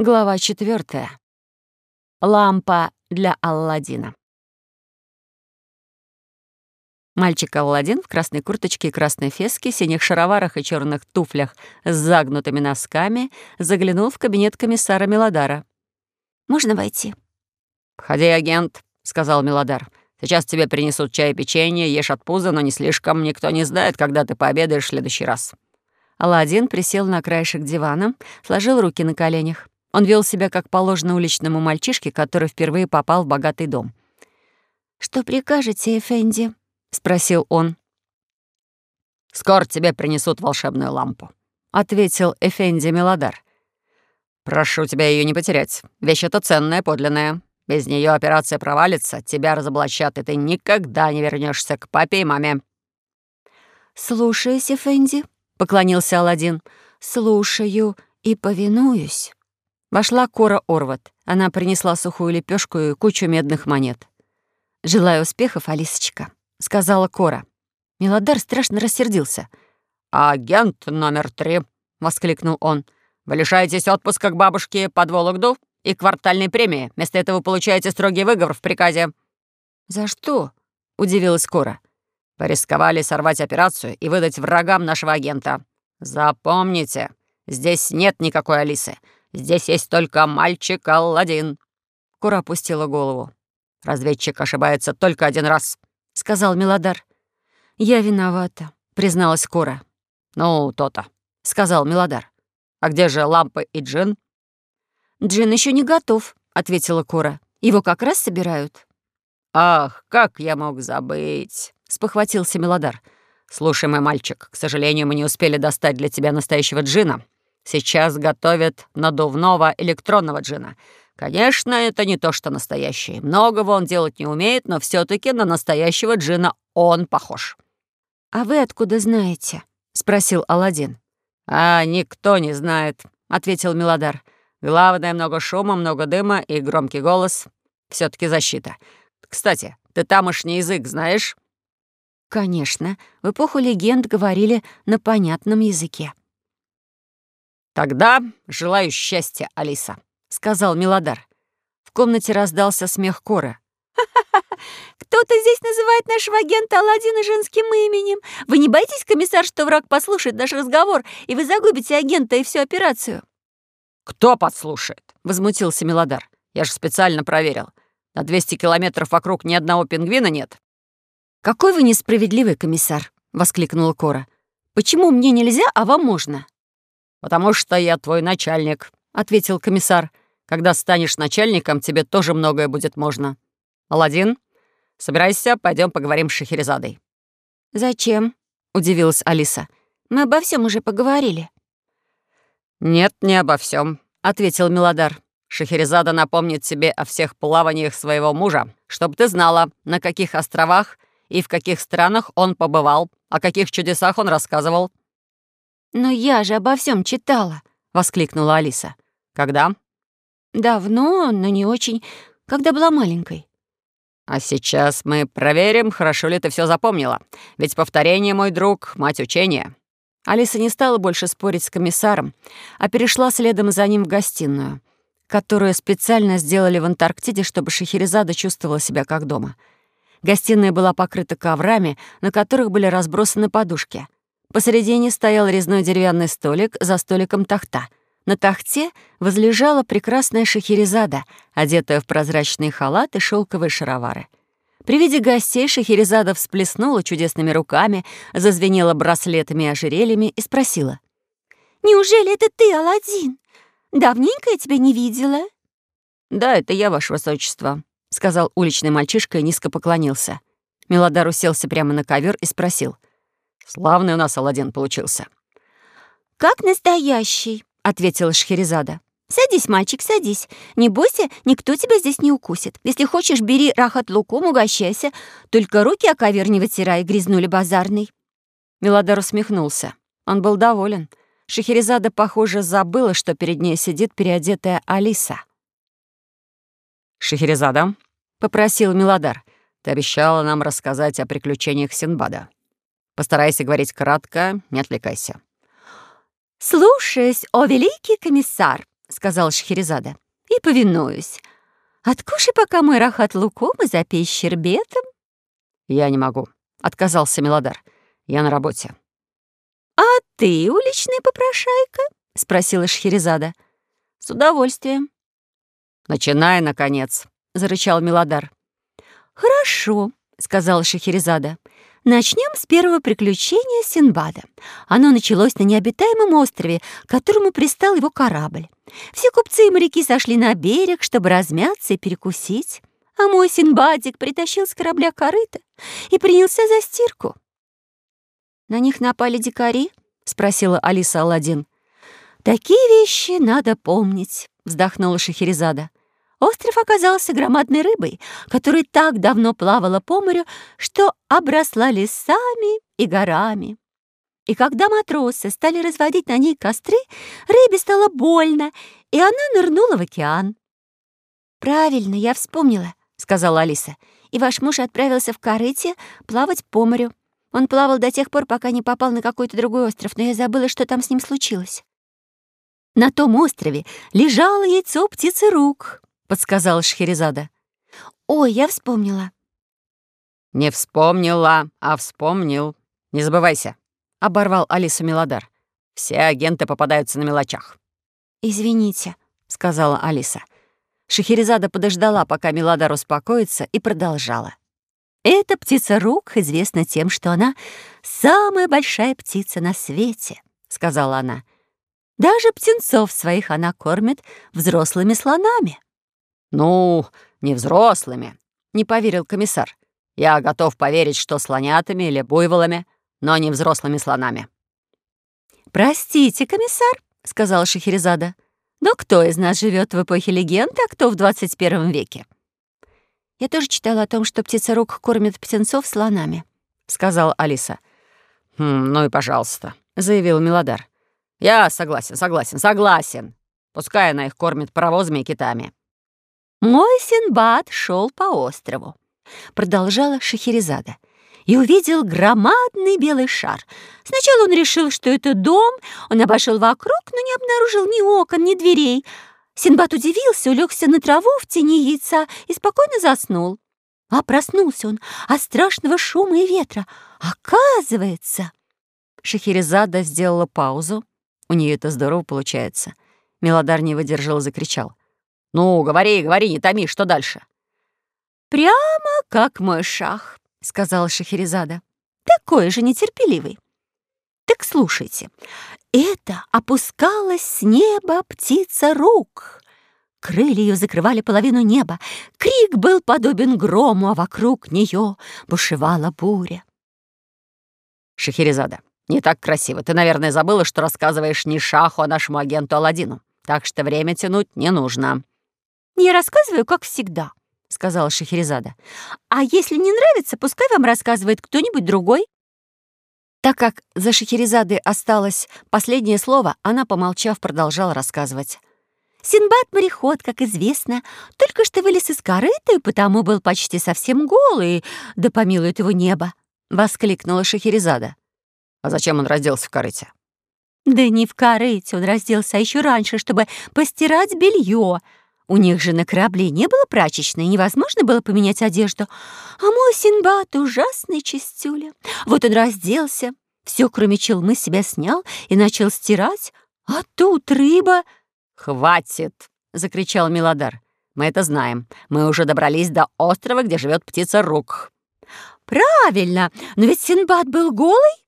Глава четвертая. Лампа для Алладина. Мальчик Алладин в красной курточке и красной феске, синих шароварах и черных туфлях с загнутыми носками заглянул в кабинет комиссара Мелодара. «Можно войти?» «Входи, агент», — сказал Мелодар. «Сейчас тебе принесут чай и печенье, ешь от пуза, но не слишком. Никто не знает, когда ты пообедаешь в следующий раз». Аладдин присел на краешек дивана, сложил руки на коленях. Он вел себя как положено уличному мальчишке, который впервые попал в богатый дом. «Что прикажете, Эфенди?» — спросил он. «Скоро тебе принесут волшебную лампу», — ответил Эфенди Мелодар. «Прошу тебя ее не потерять. Вещь эта ценная, подлинная. Без нее операция провалится, тебя разоблачат, и ты никогда не вернешься к папе и маме». «Слушаюсь, Эфенди», — поклонился Аладдин. «Слушаю и повинуюсь». Вошла Кора Орват. Она принесла сухую лепешку и кучу медных монет. «Желаю успехов, Алисочка», — сказала Кора. Мелодар страшно рассердился. «Агент номер три», — воскликнул он. «Вы лишаетесь отпуска к бабушке под Вологду и квартальной премии. Вместо этого получаете строгий выговор в приказе». «За что?» — удивилась Кора. «Порисковали сорвать операцию и выдать врагам нашего агента. Запомните, здесь нет никакой Алисы. Здесь есть только мальчик Алладин». Кура опустила голову. «Разведчик ошибается только один раз», — сказал Милодар. «Я виновата», — призналась Кора. «Ну, то-то», — сказал Милодар. «А где же лампы и джин?» «Джин еще не готов», — ответила Кора. «Его как раз собирают». «Ах, как я мог забыть!» — спохватился Милодар. «Слушай, мой мальчик, к сожалению, мы не успели достать для тебя настоящего джина. Сейчас готовят надувного электронного джина. Конечно, это не то, что настоящий. Многого он делать не умеет, но все таки на настоящего джина он похож». «А вы откуда знаете?» — спросил Аладдин. «А никто не знает», — ответил Милодар. «Главное, много шума, много дыма и громкий голос. все таки защита. Кстати, ты тамошний язык знаешь?» «Конечно. В эпоху легенд говорили на понятном языке». «Тогда желаю счастья, Алиса», — сказал Милодар. В комнате раздался смех Кора. «Кто-то здесь называет нашего агента Аладдина женским именем. Вы не боитесь, комиссар, что враг послушает наш разговор, и вы загубите агента и всю операцию?» «Кто подслушает?» — возмутился Милодар. «Я же специально проверил. На 200 километров вокруг ни одного пингвина нет». «Какой вы несправедливый комиссар!» — воскликнула Кора. «Почему мне нельзя, а вам можно?» «Потому что я твой начальник», — ответил комиссар. «Когда станешь начальником, тебе тоже многое будет можно. Аладдин, собирайся, пойдем поговорим с Шахерезадой». «Зачем?» — удивилась Алиса. «Мы обо всем уже поговорили». «Нет, не обо всем, ответил Милодар. «Шахерезада напомнит тебе о всех плаваниях своего мужа, чтобы ты знала, на каких островах и в каких странах он побывал, о каких чудесах он рассказывал, «Но я же обо всем читала», — воскликнула Алиса. «Когда?» «Давно, но не очень. Когда была маленькой». «А сейчас мы проверим, хорошо ли ты все запомнила. Ведь повторение, мой друг, мать учения». Алиса не стала больше спорить с комиссаром, а перешла следом за ним в гостиную, которую специально сделали в Антарктиде, чтобы Шахерезада чувствовала себя как дома. Гостиная была покрыта коврами, на которых были разбросаны подушки — Посередине стоял резной деревянный столик, за столиком тахта. На тахте возлежала прекрасная шахерезада, одетая в прозрачный халат и шелковые шаровары. При виде гостей Шахерезада всплеснула чудесными руками, зазвенела браслетами и ожерельями и спросила. «Неужели это ты, Аладдин? Давненько я тебя не видела». «Да, это я, ваше высочество», — сказал уличный мальчишка и низко поклонился. Мелодар уселся прямо на ковер и спросил — Славный у нас Аладдин получился». «Как настоящий», — ответила Шхерезада. «Садись, мальчик, садись. Не бойся, никто тебя здесь не укусит. Если хочешь, бери рахат луком, угощайся. Только руки о ковер не вытирай, грязнули базарный». Мелодар усмехнулся. Он был доволен. Шахерезада, похоже, забыла, что перед ней сидит переодетая Алиса. «Шахерезада», — попросил Мелодар, — «ты обещала нам рассказать о приключениях Синбада». Постарайся говорить кратко, не отвлекайся». «Слушаюсь, о великий комиссар», —— сказал Шхерезада, — «и повинуюсь. Откушай пока мой рахат луком и запей щербетом». «Я не могу», — отказался Мелодар. «Я на работе». «А ты уличный попрошайка?» — спросила Шхерезада. «С удовольствием». «Начинай, наконец», — зарычал Мелодар. «Хорошо», — сказала Шахерезада. «Начнем с первого приключения Синбада. Оно началось на необитаемом острове, к которому пристал его корабль. Все купцы и моряки сошли на берег, чтобы размяться и перекусить. А мой Синбадик притащил с корабля корыто и принялся за стирку. «На них напали дикари?» — спросила Алиса Аладдин. «Такие вещи надо помнить», — вздохнула Шахерезада. Остров оказался громадной рыбой, которая так давно плавала по морю, что обросла лесами и горами. И когда матросы стали разводить на ней костры, рыбе стало больно, и она нырнула в океан. «Правильно, я вспомнила», — сказала Алиса. «И ваш муж отправился в корыте плавать по морю. Он плавал до тех пор, пока не попал на какой-то другой остров, но я забыла, что там с ним случилось». На том острове лежало яйцо птицы рук, подсказала Шхерезада. «Ой, я вспомнила». «Не вспомнила, а вспомнил. Не забывайся», — оборвал Алису Мелодар. «Все агенты попадаются на мелочах». «Извините», — сказала Алиса. Шахерезада подождала, пока Мелодар успокоится, и продолжала. «Эта птица рук известна тем, что она самая большая птица на свете», — сказала она. «Даже птенцов своих она кормит взрослыми слонами». «Ну, не взрослыми», — не поверил комиссар. «Я готов поверить, что слонятами или буйволами, но не взрослыми слонами». «Простите, комиссар», — сказала Шахерезада, «но кто из нас живет в эпохе легенды, а кто в 21 веке?» «Я тоже читала о том, что птица-рук кормит птенцов слонами», — сказала Алиса. «Хм, «Ну и пожалуйста», — заявил Милодар. «Я согласен, согласен, согласен. Пускай она их кормит паровозами и китами. «Мой Синбад шел по острову», — продолжала Шахерезада, и увидел громадный белый шар. Сначала он решил, что это дом, он обошел вокруг, но не обнаружил ни окон, ни дверей. Синбад удивился, улегся на траву в тени яйца и спокойно заснул. А проснулся он от страшного шума и ветра. Оказывается... Шахерезада сделала паузу. У нее это здорово получается. Мелодар не выдержал и закричал. «Ну, говори, говори, не томи, что дальше?» «Прямо как мой шах», — сказала Шахерезада. «Такой же нетерпеливый». «Так слушайте, это опускалась с неба птица рук». Крылья ее закрывали половину неба. Крик был подобен грому, а вокруг нее бушевала буря. Шахерезада, не так красиво. Ты, наверное, забыла, что рассказываешь не Шаху, а нашему агенту Аладдину. Так что время тянуть не нужно. «Я рассказываю, как всегда», — сказала Шахерезада. «А если не нравится, пускай вам рассказывает кто-нибудь другой». Так как за Шахерезадой осталось последнее слово, она, помолчав, продолжала рассказывать. Синбад-мореход, как известно, только что вылез из корыта и потому был почти совсем голый, да помилует его небо, — воскликнула Шахерезада. «А зачем он разделся в корыте?» «Да не в корыте он разделся, а еще раньше, чтобы постирать белье», у них же на корабле не было прачечной, невозможно было поменять одежду. А мой Синбад ужасный чистюля. Вот он разделся, все, кроме челмы, себя снял и начал стирать. А тут рыба... «Хватит!» — закричал Милодар. «Мы это знаем. Мы уже добрались до острова, где живет птица Рук». «Правильно! Но ведь Синбад был голый?»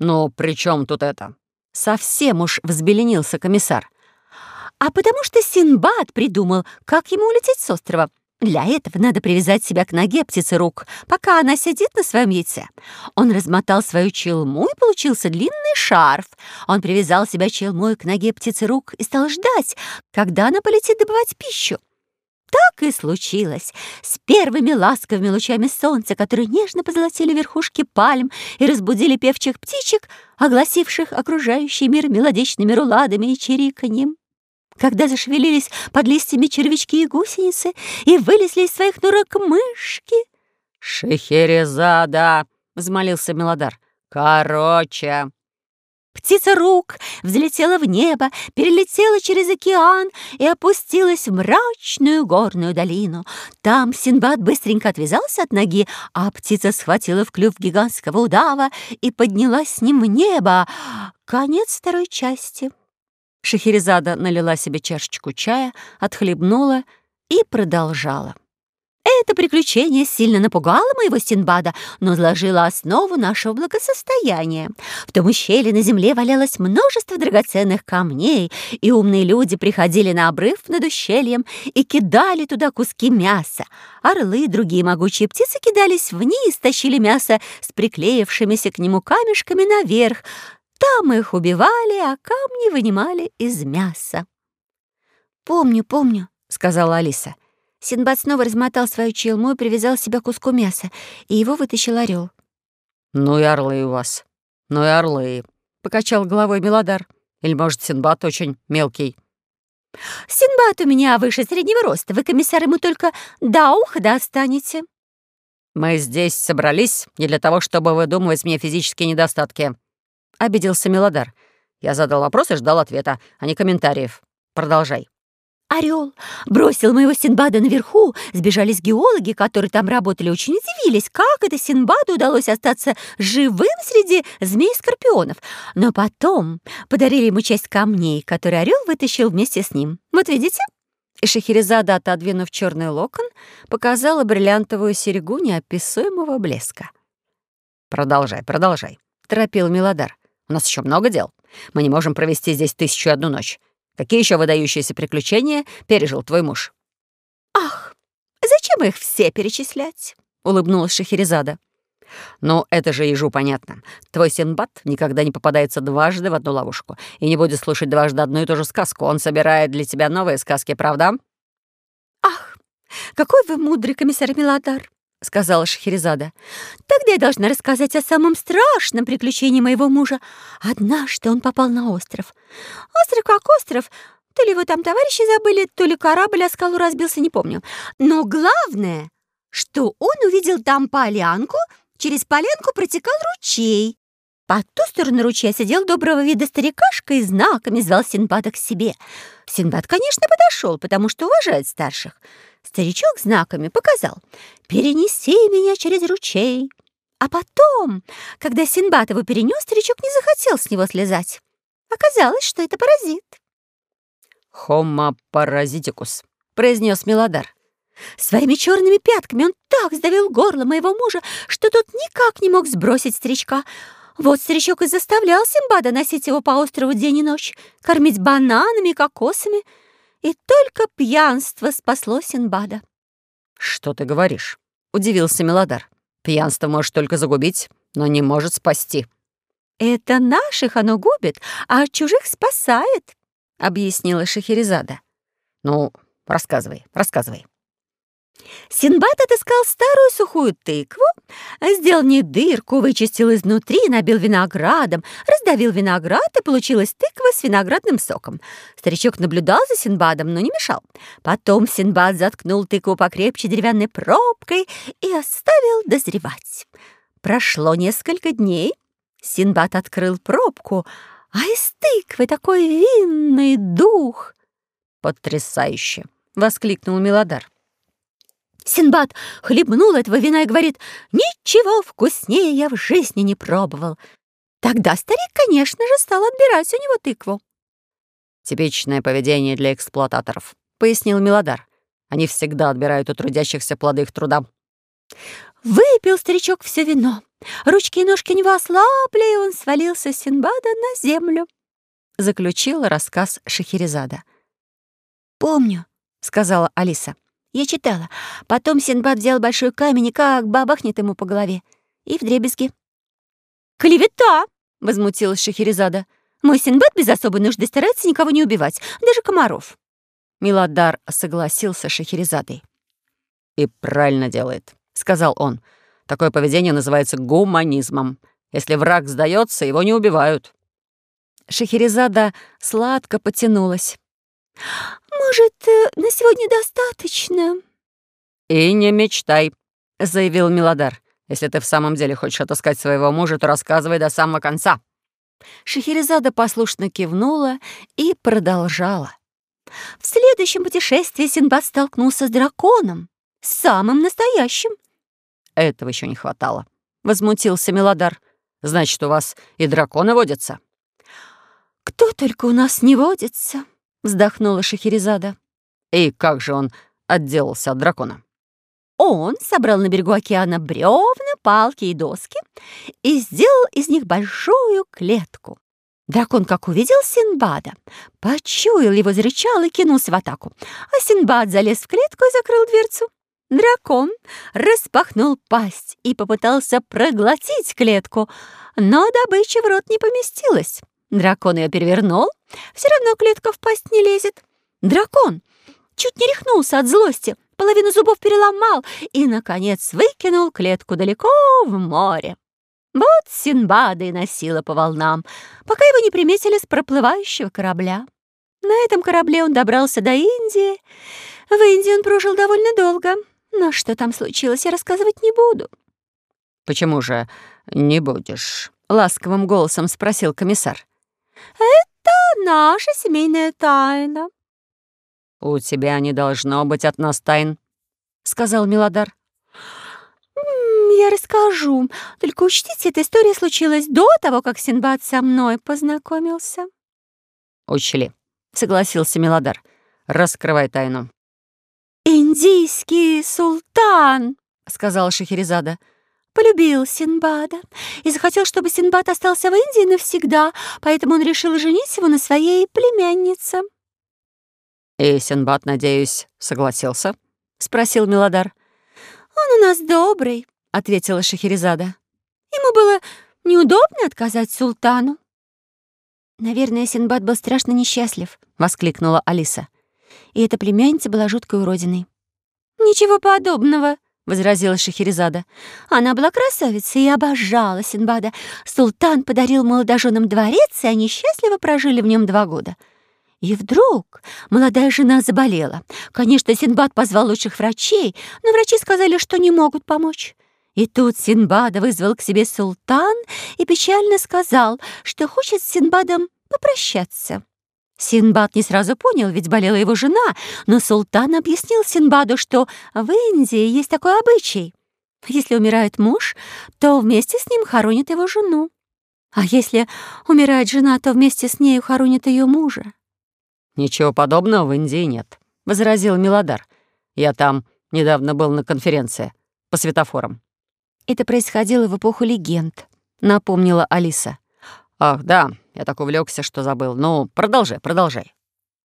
«Ну, при чем тут это?» Совсем уж взбеленился комиссар а потому что Синбад придумал, как ему улететь с острова. Для этого надо привязать себя к ноге птицы рук, пока она сидит на своем яйце. Он размотал свою челму, и получился длинный шарф. Он привязал себя челмой к ноге птицы рук и стал ждать, когда она полетит добывать пищу. Так и случилось. С первыми ласковыми лучами солнца, которые нежно позолотили верхушки пальм и разбудили певчих птичек, огласивших окружающий мир мелодичными руладами и чириканьем когда зашевелились под листьями червячки и гусеницы и вылезли из своих норок мышки. «Шехерезада!» — взмолился Мелодар. «Короче!» Птица рук взлетела в небо, перелетела через океан и опустилась в мрачную горную долину. Там Синбад быстренько отвязался от ноги, а птица схватила в клюв гигантского удава и поднялась с ним в небо. Конец второй части. Шахерезада налила себе чашечку чая, отхлебнула и продолжала. Это приключение сильно напугало моего Синбада, но сложило основу нашего благосостояния. В том ущелье на земле валялось множество драгоценных камней, и умные люди приходили на обрыв над ущельем и кидали туда куски мяса. Орлы и другие могучие птицы кидались вниз, тащили мясо с приклеившимися к нему камешками наверх. Там их убивали, а камни вынимали из мяса. «Помню, помню», — сказала Алиса. — Синбад снова размотал свою челму и привязал себя к куску мяса, и его вытащил орел. «Ну и орлы у вас. Ну и орлы», — покачал головой Мелодар. «Или, может, Синбад очень мелкий?» «Синбад у меня выше среднего роста. Вы, комиссар, ему только до уха достанете». «Мы здесь собрались не для того, чтобы выдумывать мне физические недостатки», — обиделся Мелодар. «Я задал вопрос и ждал ответа, а не комментариев. Продолжай». Орел бросил моего Синбада наверху. Сбежались геологи, которые там работали, очень удивились, как это Синбаду удалось остаться живым среди змей-скорпионов. Но потом подарили ему часть камней, которые орел вытащил вместе с ним. Вот видите? И Шахерезада, отодвинув черный локон, показала бриллиантовую серьгу неописуемого блеска. «Продолжай, продолжай», — торопил Милодар. «У нас еще много дел. Мы не можем провести здесь тысячу и одну ночь. Какие еще выдающиеся приключения пережил твой муж?» «Ах, зачем их все перечислять?» — улыбнулась Шахерезада. «Ну, это же ежу понятно. Твой Синбад никогда не попадается дважды в одну ловушку и не будет слушать дважды одну и ту же сказку. Он собирает для тебя новые сказки, правда?» «Ах, какой вы мудрый комиссар Милодар!» — сказала Шахерезада. «Тогда я должна рассказать о самом страшном приключении моего мужа. Однажды он попал на остров. Остров как остров. То ли его там товарищи забыли, то ли корабль о скалу разбился, не помню. Но главное, что он увидел там полянку, через полянку протекал ручей. По ту сторону ручья сидел доброго вида старикашка и знаками звал Синбада к себе. Синбад, конечно, подошел, потому что уважает старших. Старичок знаками показал «Перенеси меня через ручей». А потом, когда Синбад его перенес, старичок не захотел с него слезать. Оказалось, что это паразит. «Хома паразитикус», — произнес Мелодар. Своими черными пятками он так сдавил горло моего мужа, что тот никак не мог сбросить старичка. Вот старичок и заставлял Симбада носить его по острову день и ночь, кормить бананами и кокосами — и только пьянство спасло Синбада. «Что ты говоришь?» — удивился Мелодар. «Пьянство может только загубить, но не может спасти». «Это наших оно губит, а чужих спасает», — объяснила Шахерезада. «Ну, рассказывай, рассказывай». Синбад отыскал старую сухую тыкву, сделал не дырку, вычистил изнутри, набил виноградом, раздавил виноград, и получилась тыква с виноградным соком. Старичок наблюдал за Синбадом, но не мешал. Потом Синбад заткнул тыкву покрепче деревянной пробкой и оставил дозревать. Прошло несколько дней. Синбад открыл пробку, а из тыквы такой винный дух. «Потрясающе!» — воскликнул Милодар. Синбад хлебнул этого вина и говорит, «Ничего вкуснее я в жизни не пробовал». Тогда старик, конечно же, стал отбирать у него тыкву. «Типичное поведение для эксплуататоров», — пояснил Милодар. «Они всегда отбирают у трудящихся плоды их труда». Выпил старичок все вино. Ручки и ножки у него ослабли, и он свалился с Синбада на землю. Заключила рассказ Шахерезада. «Помню», — сказала Алиса. Я читала. Потом Синбад взял большой камень и как бабахнет ему по голове. И вдребезги. «Клевета!» — возмутилась Шахерезада. «Мой Синбад без особой нужды старается никого не убивать, даже комаров». Миладар согласился с Шахерезадой. «И правильно делает», — сказал он. «Такое поведение называется гуманизмом. Если враг сдается, его не убивают». Шахерезада сладко потянулась. «Может, э, на сегодня достаточно?» «И не мечтай», — заявил Милодар. «Если ты в самом деле хочешь отыскать своего мужа, то рассказывай до самого конца». Шахерезада послушно кивнула и продолжала. В следующем путешествии Синбад столкнулся с драконом, самым настоящим. Этого еще не хватало, возмутился Мелодар. Значит, у вас и драконы водятся? Кто только у нас не водится, вздохнула Шахерезада. И как же он отделался от дракона? Он собрал на берегу океана бревна, палки и доски и сделал из них большую клетку. Дракон, как увидел Синбада, почуял его, зарычал и кинулся в атаку. А Синбад залез в клетку и закрыл дверцу. Дракон распахнул пасть и попытался проглотить клетку, но добыча в рот не поместилась. Дракон ее перевернул, все равно клетка в пасть не лезет. Дракон чуть не рехнулся от злости, половину зубов переломал и, наконец, выкинул клетку далеко в море. Вот Синбада и носила по волнам, пока его не приметили с проплывающего корабля. На этом корабле он добрался до Индии. В Индии он прожил довольно долго, но что там случилось, я рассказывать не буду. «Почему же не будешь?» — ласковым голосом спросил комиссар. «Это наша семейная тайна», «У тебя не должно быть от нас тайн», — сказал Милодар. «Я расскажу. Только учтите, эта история случилась до того, как Синбад со мной познакомился». «Учли», — согласился Милодар. «Раскрывай тайну». «Индийский султан», — сказал Шахерезада, — полюбил Синбада и захотел, чтобы Синбад остался в Индии навсегда, поэтому он решил женить его на своей племяннице. «И Синбад, надеюсь, согласился?» — спросил Милодар. «Он у нас добрый», — ответила Шахерезада. «Ему было неудобно отказать султану». «Наверное, Синбад был страшно несчастлив», — воскликнула Алиса. «И эта племянница была жуткой уродиной». «Ничего подобного», — возразила Шахерезада. «Она была красавицей и обожала Синбада. Султан подарил молодоженам дворец, и они счастливо прожили в нем два года». И вдруг молодая жена заболела. Конечно, Синбад позвал лучших врачей, но врачи сказали, что не могут помочь. И тут Синбада вызвал к себе султан и печально сказал, что хочет с Синбадом попрощаться. Синбад не сразу понял, ведь болела его жена, но султан объяснил Синбаду, что в Индии есть такой обычай. Если умирает муж, то вместе с ним хоронят его жену. А если умирает жена, то вместе с нею хоронят ее мужа. «Ничего подобного в Индии нет», — возразил Милодар. «Я там недавно был на конференции по светофорам». «Это происходило в эпоху легенд», — напомнила Алиса. «Ах, да, я так увлекся, что забыл. Ну, продолжай, продолжай».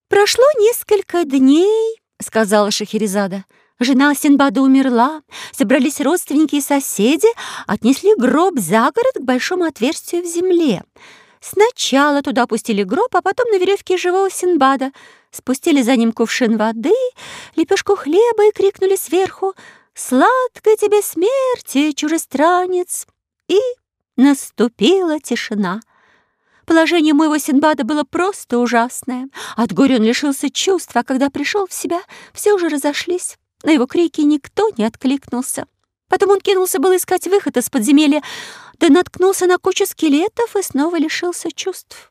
«Прошло несколько дней», — сказала Шахерезада. «Жена Синбада умерла, собрались родственники и соседи, отнесли гроб за город к большому отверстию в земле. Сначала туда опустили гроб, а потом на веревке живого Синбада. Спустили за ним кувшин воды, лепешку хлеба и крикнули сверху «Сладкая тебе смерти, чужестранец!» И наступила тишина. Положение моего Синбада было просто ужасное. От горя он лишился чувств, а когда пришел в себя, все уже разошлись. На его крики никто не откликнулся. Потом он кинулся было искать выход из подземелья, да наткнулся на кучу скелетов и снова лишился чувств.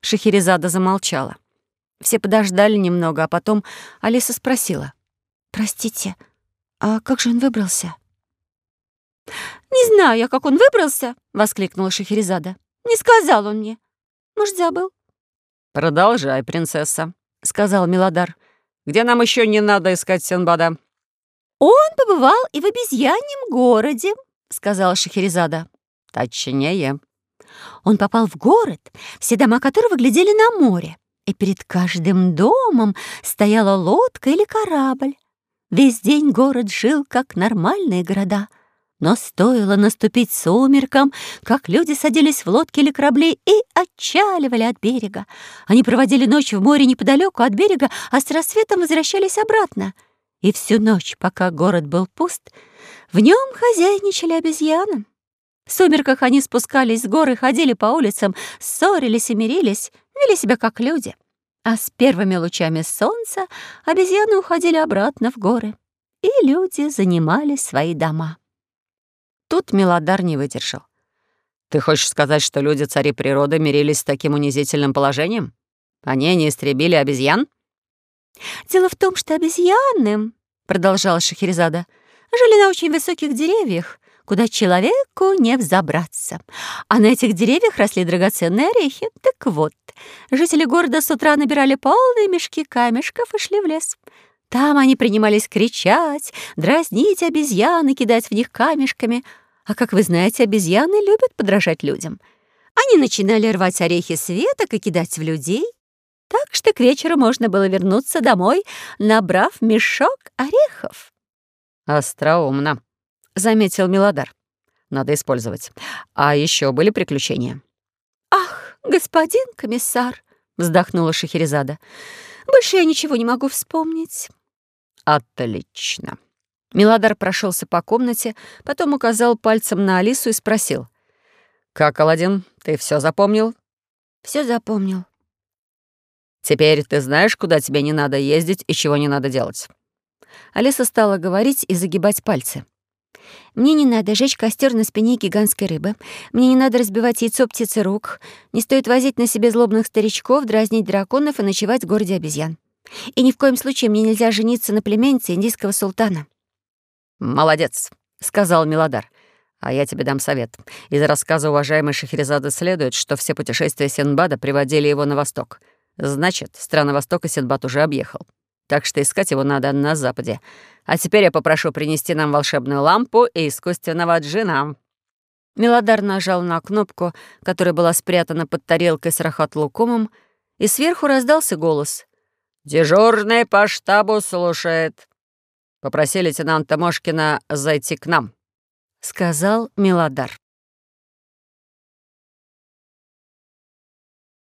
Шахерезада замолчала. Все подождали немного, а потом Алиса спросила. «Простите, а как же он выбрался?» «Не знаю я, как он выбрался», — воскликнула Шахерезада. «Не сказал он мне. Может, забыл?» «Продолжай, принцесса», — сказал Милодар. «Где нам еще не надо искать Сенбада?» «Он побывал и в обезьяньем городе», — сказала Шахерезада. «Точнее». Он попал в город, все дома которого глядели на море, и перед каждым домом стояла лодка или корабль. Весь день город жил, как нормальные города. Но стоило наступить сумеркам, как люди садились в лодки или корабли и отчаливали от берега. Они проводили ночь в море неподалеку от берега, а с рассветом возвращались обратно — и всю ночь, пока город был пуст, в нем хозяйничали обезьяны. В сумерках они спускались с горы, ходили по улицам, ссорились и мирились, вели себя как люди. А с первыми лучами солнца обезьяны уходили обратно в горы, и люди занимали свои дома. Тут Мелодар не выдержал. Ты хочешь сказать, что люди, цари природы, мирились с таким унизительным положением? Они не истребили обезьян? Дело в том, что обезьяны, продолжала Шахерезада, жили на очень высоких деревьях, куда человеку не взобраться. А на этих деревьях росли драгоценные орехи. Так вот, жители города с утра набирали полные мешки камешков и шли в лес. Там они принимались кричать, дразнить обезьян и кидать в них камешками. А как вы знаете, обезьяны любят подражать людям. Они начинали рвать орехи с веток и кидать в людей. Так что к вечеру можно было вернуться домой, набрав мешок орехов. «Остроумно», — заметил Милодар. «Надо использовать. А еще были приключения?» «Ах, господин комиссар», — вздохнула Шахерезада, «больше я ничего не могу вспомнить». «Отлично». Милодар прошелся по комнате, потом указал пальцем на Алису и спросил. «Как, Аладдин, ты все запомнил?» Все запомнил». «Теперь ты знаешь, куда тебе не надо ездить и чего не надо делать?» Алиса стала говорить и загибать пальцы. Мне не надо жечь костер на спине гигантской рыбы. Мне не надо разбивать яйцо птицы рук. Не стоит возить на себе злобных старичков, дразнить драконов и ночевать в городе обезьян. И ни в коем случае мне нельзя жениться на племяннице индийского султана». «Молодец», — сказал Милодар. «А я тебе дам совет. Из рассказа уважаемой Шахерезады следует, что все путешествия Синбада приводили его на восток. Значит, страны Востока Синбад уже объехал так что искать его надо на западе. А теперь я попрошу принести нам волшебную лампу и искусственного джина». Мелодар нажал на кнопку, которая была спрятана под тарелкой с рахат-лукумом, и сверху раздался голос. «Дежурный по штабу слушает. Попроси лейтенанта Мошкина зайти к нам», — сказал Мелодар.